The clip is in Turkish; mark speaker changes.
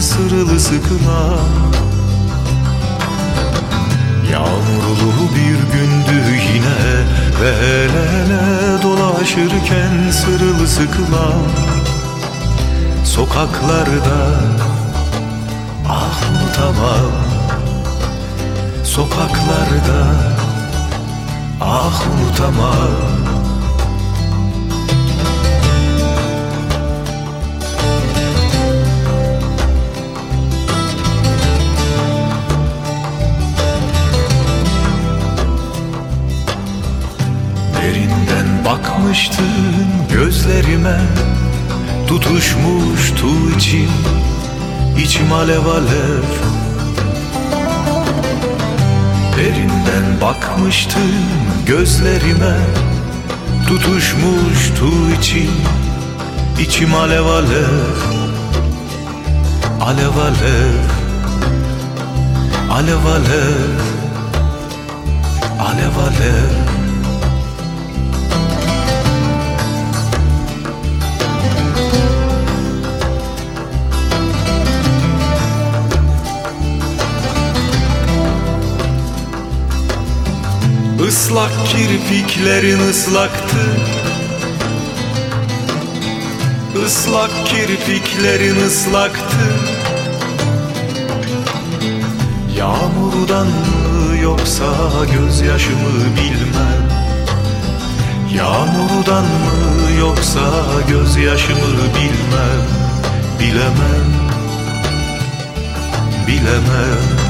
Speaker 1: sırılı sıkılan Yağmurlu bir gündü yine Ve el ele dolaşırken sırılı sıkılan Sokaklarda ah unutamam Sokaklarda ah unutamam bakmıştın gözlerime Tutuşmuştu içim içim alev alev. Derinden bakmıştın gözlerime Tutuşmuştu içim içim alev alev. Alev alev Alev alev Alev alev Islak kirpiklerin ıslaktı. Islak kirpiklerin ıslaktı. Yağmurdan mı yoksa gözyaşımı bilmem. Yağmurdan mı yoksa gözyaşımı bilmem. Bilemem Bilemem